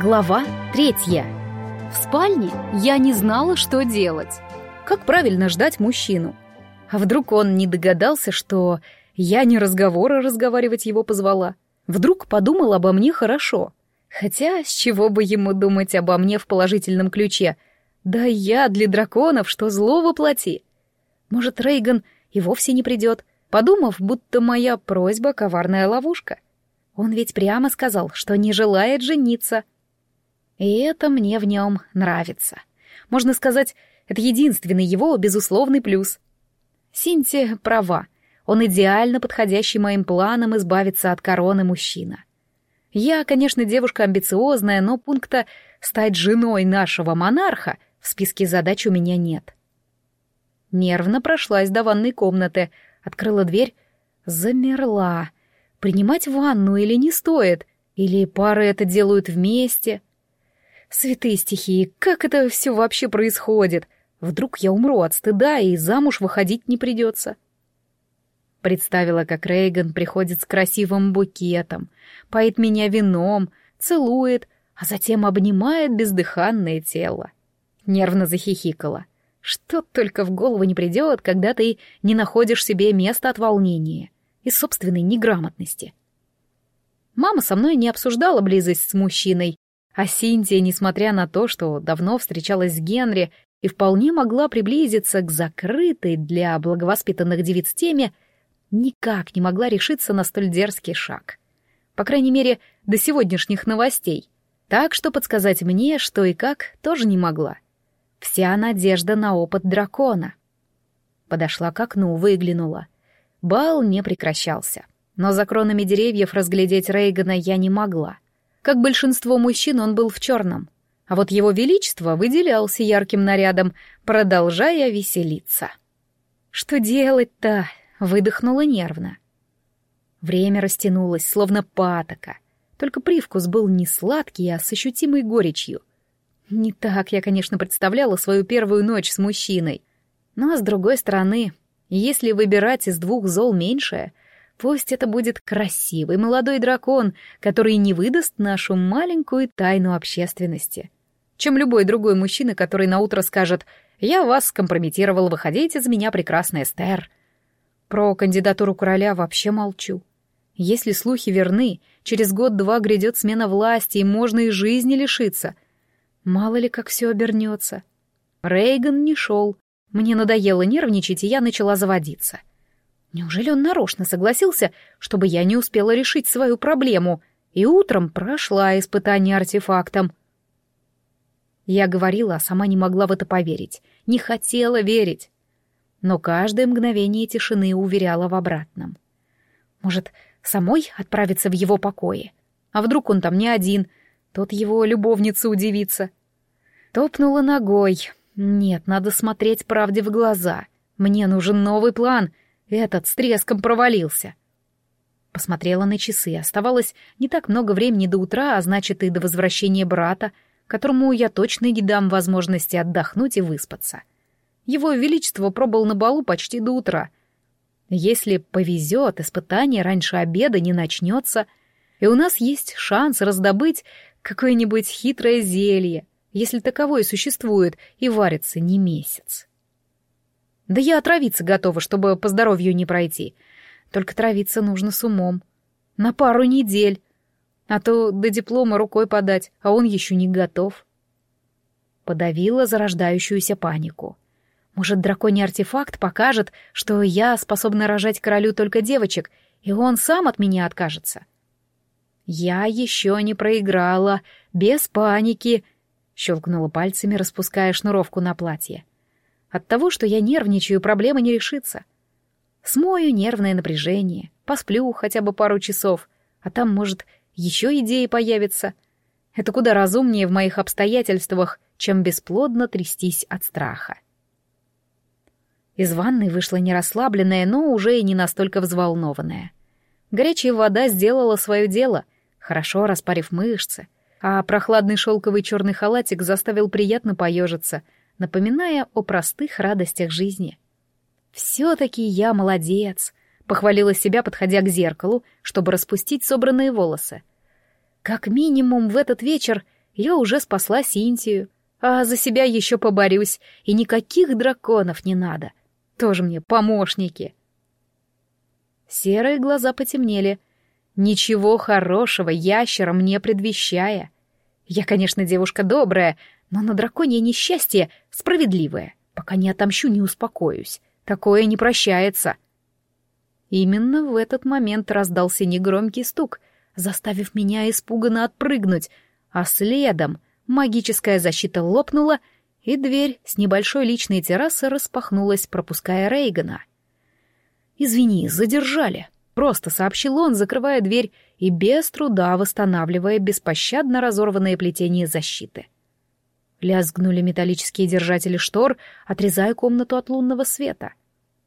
Глава третья. В спальне я не знала, что делать. Как правильно ждать мужчину? А вдруг он не догадался, что я не разговоры разговаривать его позвала? Вдруг подумал обо мне хорошо? Хотя, с чего бы ему думать обо мне в положительном ключе? Да я для драконов, что зло воплоти. Может, Рейган и вовсе не придет, подумав, будто моя просьба — коварная ловушка. Он ведь прямо сказал, что не желает жениться. И это мне в нем нравится. Можно сказать, это единственный его безусловный плюс. Синти права. Он идеально подходящий моим планам избавиться от короны мужчина. Я, конечно, девушка амбициозная, но пункта «стать женой нашего монарха» в списке задач у меня нет. Нервно прошлась до ванной комнаты, открыла дверь, замерла. Принимать ванну или не стоит? Или пары это делают вместе? Святые стихии, как это все вообще происходит? Вдруг я умру от стыда и замуж выходить не придется. Представила, как Рейган приходит с красивым букетом, поет меня вином, целует, а затем обнимает бездыханное тело. Нервно захихикала. Что только в голову не придет, когда ты не находишь себе места от волнения и собственной неграмотности. Мама со мной не обсуждала близость с мужчиной, а Синтия, несмотря на то, что давно встречалась с Генри и вполне могла приблизиться к закрытой для благовоспитанных девиц теме, никак не могла решиться на столь дерзкий шаг. По крайней мере, до сегодняшних новостей. Так что подсказать мне, что и как, тоже не могла. Вся надежда на опыт дракона. Подошла к окну, выглянула. Бал не прекращался. Но за кронами деревьев разглядеть Рейгана я не могла. Как большинство мужчин, он был в черном. А вот его величество выделялся ярким нарядом, продолжая веселиться. «Что делать-то?» — выдохнула нервно. Время растянулось, словно патока. Только привкус был не сладкий, а с ощутимой горечью. Не так я, конечно, представляла свою первую ночь с мужчиной. Но, с другой стороны, если выбирать из двух зол меньшее, пусть это будет красивый молодой дракон, который не выдаст нашу маленькую тайну общественности, чем любой другой мужчина, который наутро скажет «Я вас скомпрометировал, выходить из меня, прекрасная Эстер». Про кандидатуру короля вообще молчу. Если слухи верны, через год-два грядет смена власти, и можно и жизни лишиться — Мало ли, как все обернется. Рейган не шел. Мне надоело нервничать, и я начала заводиться. Неужели он нарочно согласился, чтобы я не успела решить свою проблему, и утром прошла испытание артефактом? Я говорила, а сама не могла в это поверить, не хотела верить. Но каждое мгновение тишины уверяла в обратном. Может, самой отправиться в его покое? А вдруг он там не один — тот его любовница удивится. Топнула ногой. Нет, надо смотреть правде в глаза. Мне нужен новый план. Этот с треском провалился. Посмотрела на часы. Оставалось не так много времени до утра, а значит и до возвращения брата, которому я точно не дам возможности отдохнуть и выспаться. Его Величество пробыл на балу почти до утра. Если повезет, испытание раньше обеда не начнется, и у нас есть шанс раздобыть Какое-нибудь хитрое зелье, если таковое существует, и варится не месяц. Да я отравиться готова, чтобы по здоровью не пройти. Только травиться нужно с умом. На пару недель. А то до диплома рукой подать, а он еще не готов. Подавила зарождающуюся панику. Может, драконий артефакт покажет, что я способна рожать королю только девочек, и он сам от меня откажется. «Я еще не проиграла, без паники», — щелкнула пальцами, распуская шнуровку на платье. «От того, что я нервничаю, проблема не решится. Смою нервное напряжение, посплю хотя бы пару часов, а там, может, еще идеи появятся. Это куда разумнее в моих обстоятельствах, чем бесплодно трястись от страха». Из ванной вышла не расслабленная, но уже и не настолько взволнованная. Горячая вода сделала свое дело, хорошо распарив мышцы, а прохладный шелковый черный халатик заставил приятно поежиться, напоминая о простых радостях жизни. «Все-таки я молодец», — похвалила себя, подходя к зеркалу, чтобы распустить собранные волосы. «Как минимум в этот вечер Я уже спасла Синтию, а за себя еще поборюсь, и никаких драконов не надо. Тоже мне помощники. Серые глаза потемнели. Ничего хорошего ящера мне предвещая. Я, конечно, девушка добрая, но на драконье несчастье справедливое. Пока не отомщу, не успокоюсь. Такое не прощается. Именно в этот момент раздался негромкий стук, заставив меня испуганно отпрыгнуть, а следом магическая защита лопнула, и дверь с небольшой личной террасы распахнулась, пропуская Рейгана. «Извини, задержали», — просто сообщил он, закрывая дверь и без труда восстанавливая беспощадно разорванное плетение защиты. Лязгнули металлические держатели штор, отрезая комнату от лунного света.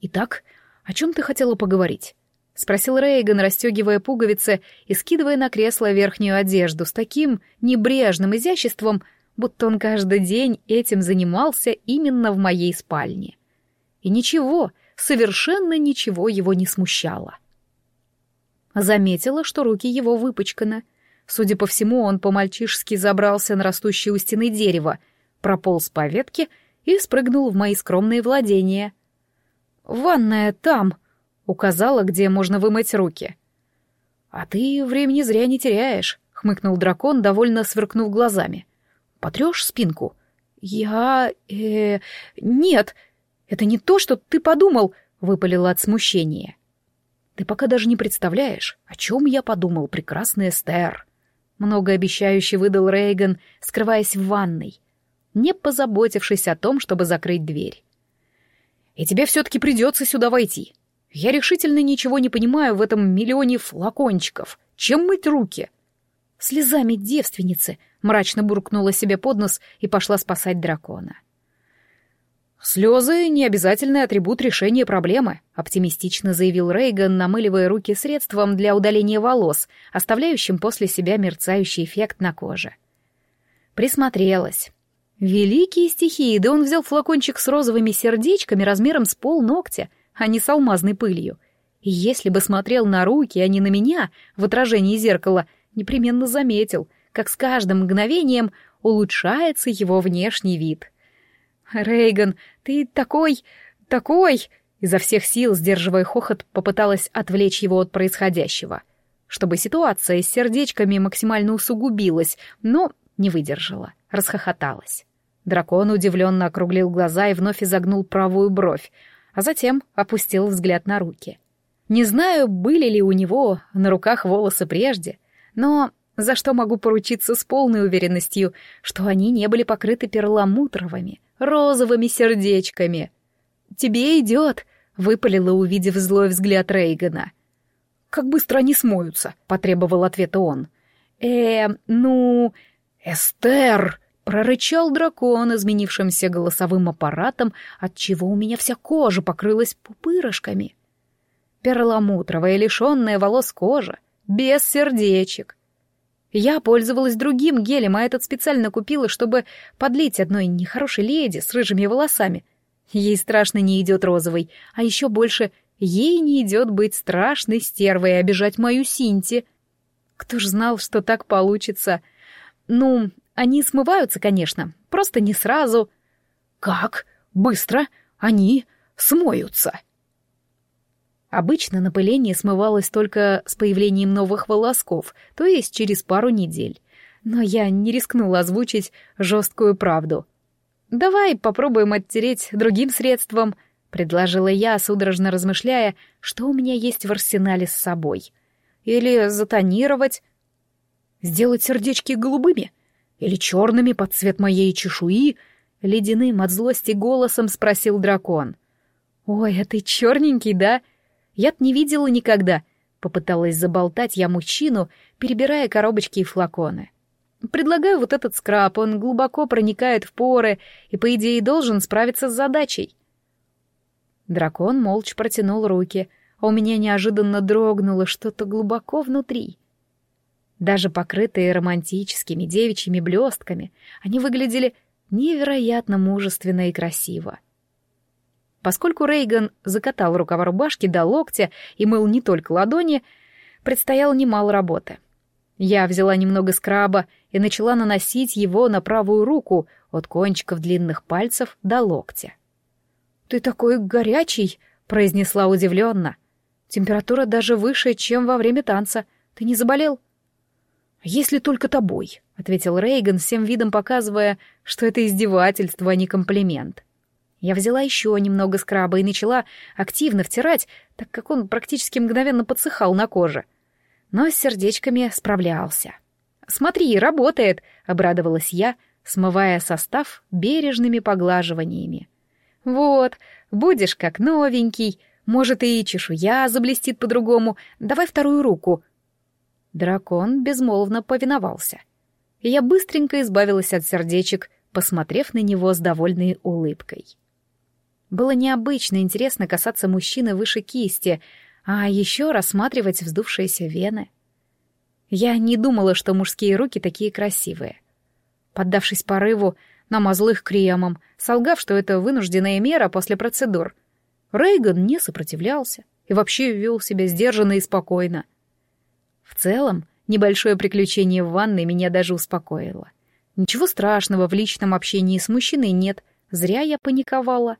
«Итак, о чем ты хотела поговорить?» — спросил Рейган, расстегивая пуговицы и скидывая на кресло верхнюю одежду с таким небрежным изяществом, будто он каждый день этим занимался именно в моей спальне. И ничего, совершенно ничего его не смущало. Заметила, что руки его выпачканы — Судя по всему, он по-мальчишески забрался на растущее у стены дерево, прополз по ветке и спрыгнул в мои скромные владения. «Ванная там», — указала, где можно вымыть руки. «А ты времени зря не теряешь», — хмыкнул дракон, довольно сверкнув глазами. «Потрешь спинку?» «Я... э... нет, это не то, что ты подумал», — выпалила от смущения. «Ты пока даже не представляешь, о чем я подумал, прекрасный Эстер». Многообещающе выдал Рейган, скрываясь в ванной, не позаботившись о том, чтобы закрыть дверь. «И тебе все-таки придется сюда войти. Я решительно ничего не понимаю в этом миллионе флакончиков. Чем мыть руки?» «Слезами девственницы», — мрачно буркнула себе под нос и пошла спасать дракона. «Слезы — не обязательный атрибут решения проблемы», — оптимистично заявил Рейган, намыливая руки средством для удаления волос, оставляющим после себя мерцающий эффект на коже. Присмотрелась. Великие стихии, да он взял флакончик с розовыми сердечками размером с пол ногтя, а не с алмазной пылью. И если бы смотрел на руки, а не на меня, в отражении зеркала, непременно заметил, как с каждым мгновением улучшается его внешний вид — Рейган, ты такой... такой...» Изо всех сил, сдерживая хохот, попыталась отвлечь его от происходящего, чтобы ситуация с сердечками максимально усугубилась, но не выдержала, расхохоталась. Дракон удивленно округлил глаза и вновь изогнул правую бровь, а затем опустил взгляд на руки. Не знаю, были ли у него на руках волосы прежде, но за что могу поручиться с полной уверенностью, что они не были покрыты перламутровыми, розовыми сердечками. «Тебе идет», — выпалила, увидев злой взгляд Рейгана. «Как быстро они смоются», — потребовал ответа он. «Э, ну...» «Эстер!» — прорычал дракон изменившимся голосовым аппаратом, отчего у меня вся кожа покрылась пупырышками. Перламутровая, лишенная волос кожа, без сердечек, я пользовалась другим гелем, а этот специально купила, чтобы подлить одной нехорошей леди с рыжими волосами. Ей страшно не идет розовый, а еще больше ей не идет быть страшной стервой и обижать мою Синти. Кто ж знал, что так получится? Ну, они смываются, конечно, просто не сразу. Как? Быстро? Они смоются? Обычно напыление смывалось только с появлением новых волосков, то есть через пару недель. Но я не рискнула озвучить жесткую правду. «Давай попробуем оттереть другим средством», — предложила я, судорожно размышляя, что у меня есть в арсенале с собой. «Или затонировать?» «Сделать сердечки голубыми? Или черными под цвет моей чешуи?» — ледяным от злости голосом спросил дракон. «Ой, а ты черненький, да?» Я-то не видела никогда. Попыталась заболтать я мужчину, перебирая коробочки и флаконы. Предлагаю вот этот скраб, он глубоко проникает в поры и, по идее, должен справиться с задачей. Дракон молча протянул руки, а у меня неожиданно дрогнуло что-то глубоко внутри. Даже покрытые романтическими девичьими блестками, они выглядели невероятно мужественно и красиво. Поскольку Рейган закатал рукава рубашки до локтя и мыл не только ладони, предстояло немало работы. Я взяла немного скраба и начала наносить его на правую руку от кончиков длинных пальцев до локтя. «Ты такой горячий!» — произнесла удивленно. «Температура даже выше, чем во время танца. Ты не заболел?» «Если только тобой», — ответил Рейган, всем видом показывая, что это издевательство, а не комплимент. Я взяла еще немного скраба и начала активно втирать, так как он практически мгновенно подсыхал на коже. Но с сердечками справлялся. «Смотри, работает!» — обрадовалась я, смывая состав бережными поглаживаниями. «Вот, будешь как новенький, может, и чешуя заблестит по-другому. Давай вторую руку». Дракон безмолвно повиновался. Я быстренько избавилась от сердечек, посмотрев на него с довольной улыбкой. Было необычно интересно касаться мужчины выше кисти, а еще рассматривать вздувшиеся вены. Я не думала, что мужские руки такие красивые. Поддавшись порыву, намазал их кремом, солгав, что это вынужденная мера после процедур. Рейган не сопротивлялся и вообще вел себя сдержанно и спокойно. В целом, небольшое приключение в ванной меня даже успокоило. Ничего страшного в личном общении с мужчиной нет, зря я паниковала.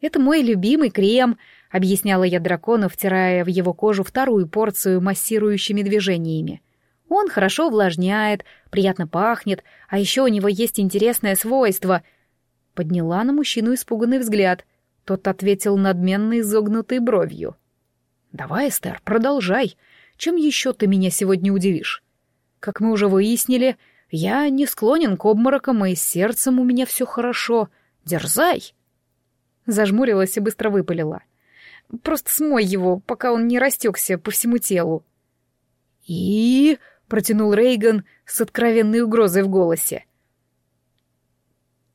«Это мой любимый крем», — объясняла я дракону, втирая в его кожу вторую порцию массирующими движениями. «Он хорошо увлажняет, приятно пахнет, а еще у него есть интересное свойство». Подняла на мужчину испуганный взгляд. Тот ответил надменно изогнутой бровью. «Давай, Эстер, продолжай. Чем еще ты меня сегодня удивишь? Как мы уже выяснили, я не склонен к обморокам, и с сердцем у меня все хорошо. Дерзай!» Зажмурилась и быстро выпалила. «Просто смой его, пока он не растекся по всему телу». «И...» — протянул Рейган с откровенной угрозой в голосе.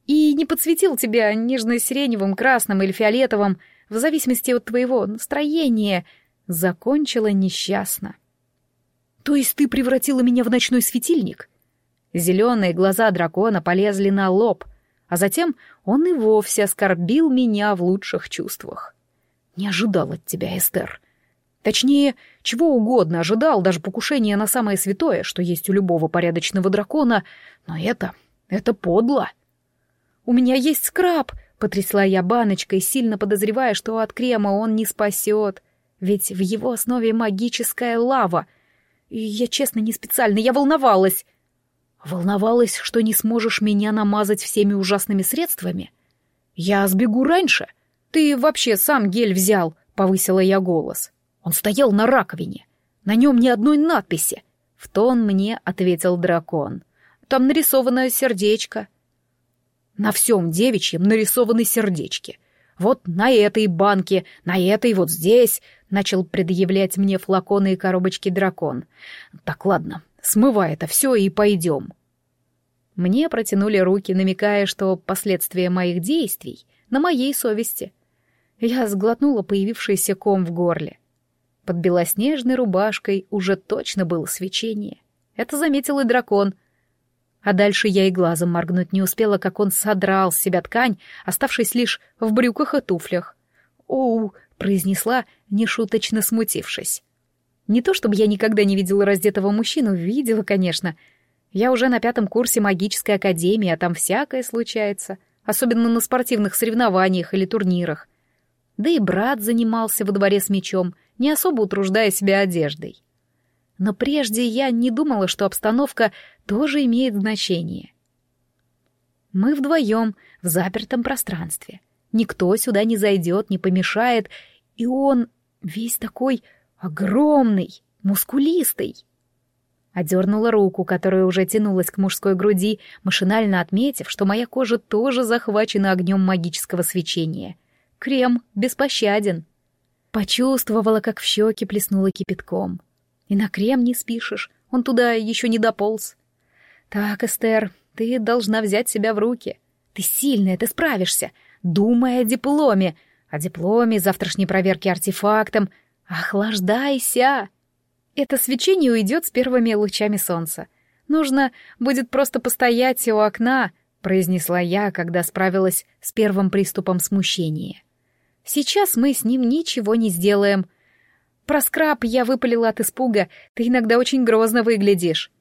«И не подсветил тебя нежно-сиреневым, красным или фиолетовым, в зависимости от твоего настроения», — закончила несчастно. «То есть ты превратила меня в ночной светильник?» Зеленые глаза дракона полезли на лоб — а затем он и вовсе оскорбил меня в лучших чувствах. Не ожидал от тебя, Эстер. Точнее, чего угодно ожидал, даже покушение на самое святое, что есть у любого порядочного дракона, но это... это подло. «У меня есть скраб!» — потрясла я баночкой, сильно подозревая, что от крема он не спасет, ведь в его основе магическая лава. И я, честно, не специально, я волновалась. Волновалась, что не сможешь меня намазать всеми ужасными средствами? Я сбегу раньше. Ты вообще сам гель взял, повысила я голос. Он стоял на раковине. На нем ни одной надписи. В тон мне ответил дракон. Там нарисовано сердечко. На всем девичьем нарисованы сердечки. Вот на этой банке, на этой вот здесь, начал предъявлять мне флаконы и коробочки дракон. Так, ладно, Смывай это все и пойдем. Мне протянули руки, намекая, что последствия моих действий на моей совести. Я сглотнула появившийся ком в горле. Под белоснежной рубашкой уже точно было свечение. Это заметил и дракон. А дальше я и глазом моргнуть не успела, как он содрал с себя ткань, оставшись лишь в брюках и туфлях. «Оу!» — произнесла, нешуточно смутившись. Не то чтобы я никогда не видела раздетого мужчину, видела, конечно. Я уже на пятом курсе магической академии, а там всякое случается, особенно на спортивных соревнованиях или турнирах. Да и брат занимался во дворе с мечом, не особо утруждая себя одеждой. Но прежде я не думала, что обстановка тоже имеет значение. Мы вдвоем в запертом пространстве. Никто сюда не зайдет, не помешает, и он весь такой Огромный, мускулистый. Одернула руку, которая уже тянулась к мужской груди, машинально отметив, что моя кожа тоже захвачена огнем магического свечения. Крем беспощаден. Почувствовала, как в щеки плеснула кипятком. И на крем не спишешь, он туда еще не дополз. Так, Эстер, ты должна взять себя в руки. Ты сильная, ты справишься. Думай о дипломе. О дипломе, завтрашней проверке артефактом — «Охлаждайся!» Это свечение уйдет с первыми лучами солнца. Нужно будет просто постоять у окна, произнесла я, когда справилась с первым приступом смущения. Сейчас мы с ним ничего не сделаем. Про скраб я выпалила от испуга. Ты иногда очень грозно выглядишь.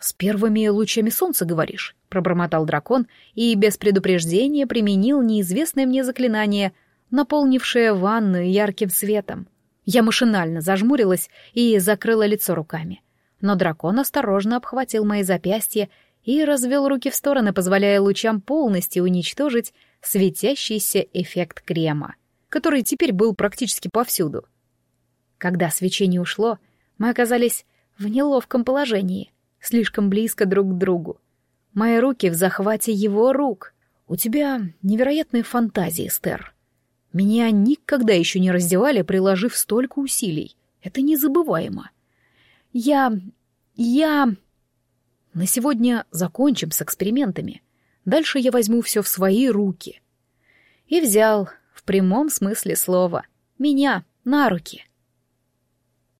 «С первыми лучами солнца, говоришь?» — пробормотал дракон и без предупреждения применил неизвестное мне заклинание, наполнившее ванную ярким светом. Я машинально зажмурилась и закрыла лицо руками. Но дракон осторожно обхватил мои запястья и развел руки в стороны, позволяя лучам полностью уничтожить светящийся эффект крема, который теперь был практически повсюду. Когда свечение ушло, мы оказались в неловком положении, слишком близко друг к другу. Мои руки в захвате его рук. У тебя невероятные фантазии, Стер. Меня никогда еще не раздевали, приложив столько усилий. Это незабываемо. Я... я... На сегодня закончим с экспериментами. Дальше я возьму все в свои руки. И взял, в прямом смысле слова, меня на руки —